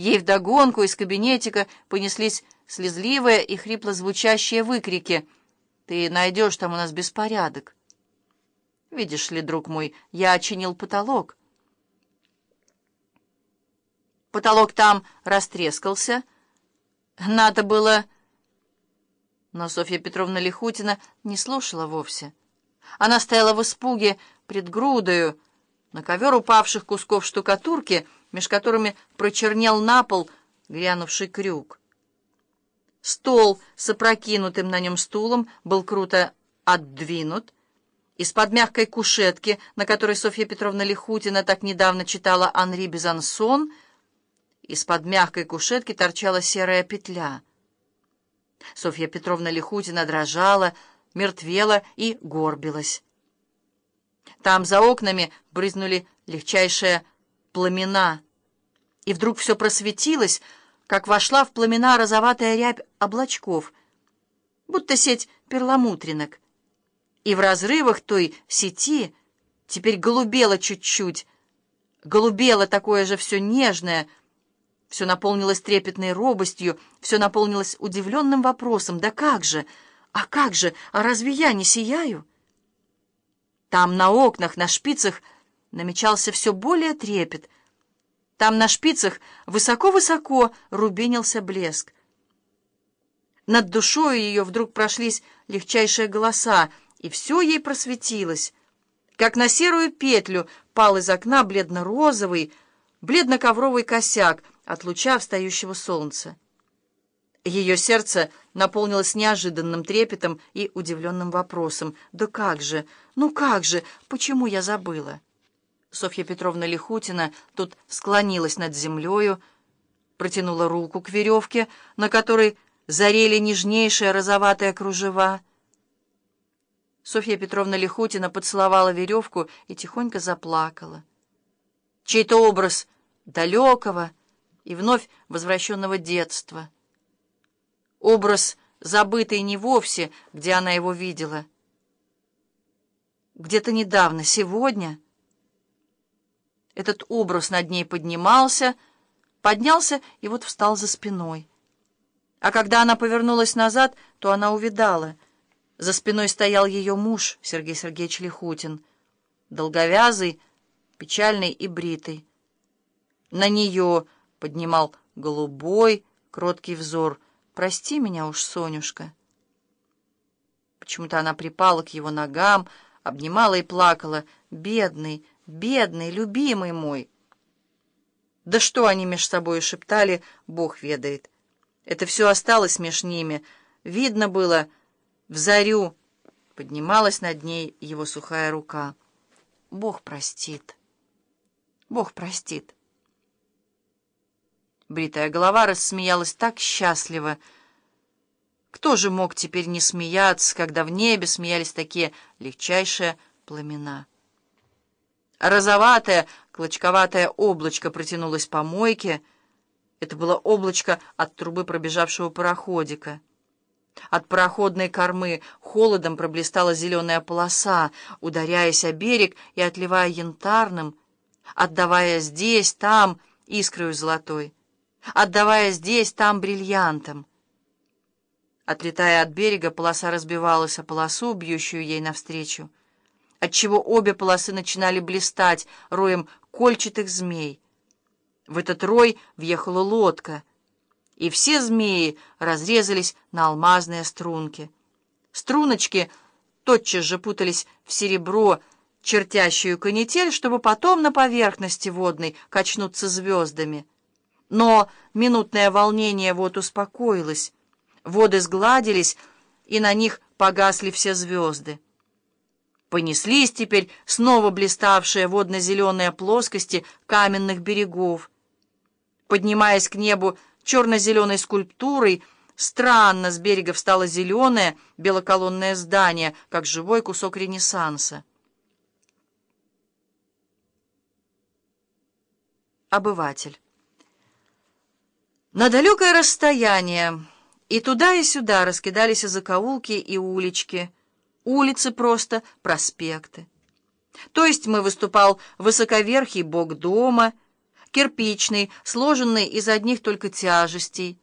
Ей вдогонку из кабинетика понеслись слезливые и хрипло звучащие выкрики. «Ты найдешь там у нас беспорядок». «Видишь ли, друг мой, я очинил потолок». Потолок там растрескался. Надо было... Но Софья Петровна Лихутина не слушала вовсе. Она стояла в испуге пред грудою, на ковер упавших кусков штукатурки, меж которыми прочернел на пол грянувший крюк. Стол с опрокинутым на нем стулом был круто отдвинут. Из-под мягкой кушетки, на которой Софья Петровна Лихутина так недавно читала Анри Безансон, из-под мягкой кушетки торчала серая петля. Софья Петровна Лихутина дрожала, мертвела и горбилась. Там за окнами брызнули легчайшие пламена, и вдруг все просветилось, как вошла в пламена розоватая рябь облачков, будто сеть перламутринок. И в разрывах той сети теперь голубело чуть-чуть, голубело такое же все нежное, все наполнилось трепетной робостью, все наполнилось удивленным вопросом «Да как же? А как же? А разве я не сияю?» Там на окнах, на шпицах намечался все более трепет. Там на шпицах высоко-высоко рубинился блеск. Над душой ее вдруг прошлись легчайшие голоса, и все ей просветилось. Как на серую петлю пал из окна бледно-розовый, бледно-ковровый косяк от луча встающего солнца. Ее сердце наполнилось неожиданным трепетом и удивленным вопросом. «Да как же? Ну как же? Почему я забыла?» Софья Петровна Лихутина тут склонилась над землею, протянула руку к веревке, на которой зарели нежнейшие розоватые кружева. Софья Петровна Лихутина поцеловала веревку и тихонько заплакала. Чей-то образ далекого и вновь возвращенного детства — Образ, забытый не вовсе, где она его видела. Где-то недавно, сегодня. Этот образ над ней поднимался, поднялся и вот встал за спиной. А когда она повернулась назад, то она увидала. За спиной стоял ее муж, Сергей Сергеевич Лихутин, долговязый, печальный и бритый. На нее поднимал голубой, кроткий взор — Прости меня уж, Сонюшка. Почему-то она припала к его ногам, обнимала и плакала. Бедный, бедный, любимый мой. Да что они меж собой шептали, Бог ведает. Это все осталось меж ними. Видно было, в зарю поднималась над ней его сухая рука. Бог простит. Бог простит. Бритая голова рассмеялась так счастливо. Кто же мог теперь не смеяться, когда в небе смеялись такие легчайшие пламена? Розоватое, клочковатое облачко протянулось по мойке. Это было облачко от трубы пробежавшего пароходика. От пароходной кормы холодом проблистала зеленая полоса, ударяясь о берег и отливая янтарным, отдавая здесь, там искрою золотой отдавая здесь, там бриллиантом. Отлетая от берега, полоса разбивалась о полосу, бьющую ей навстречу, отчего обе полосы начинали блистать роем кольчатых змей. В этот рой въехала лодка, и все змеи разрезались на алмазные струнки. Струночки тотчас же путались в серебро, чертящую канитель, чтобы потом на поверхности водной качнуться звездами. Но минутное волнение вот успокоилось, воды сгладились, и на них погасли все звезды. Понеслись теперь снова блиставшие водно-зеленые плоскости каменных берегов. Поднимаясь к небу черно-зеленой скульптурой, странно с берега встало зеленое белоколонное здание, как живой кусок Ренессанса. Обыватель. На далекое расстояние и туда, и сюда раскидались и закоулки, и улички, улицы просто, проспекты. То есть мы выступал высоковерхий бог дома, кирпичный, сложенный из одних только тяжестей.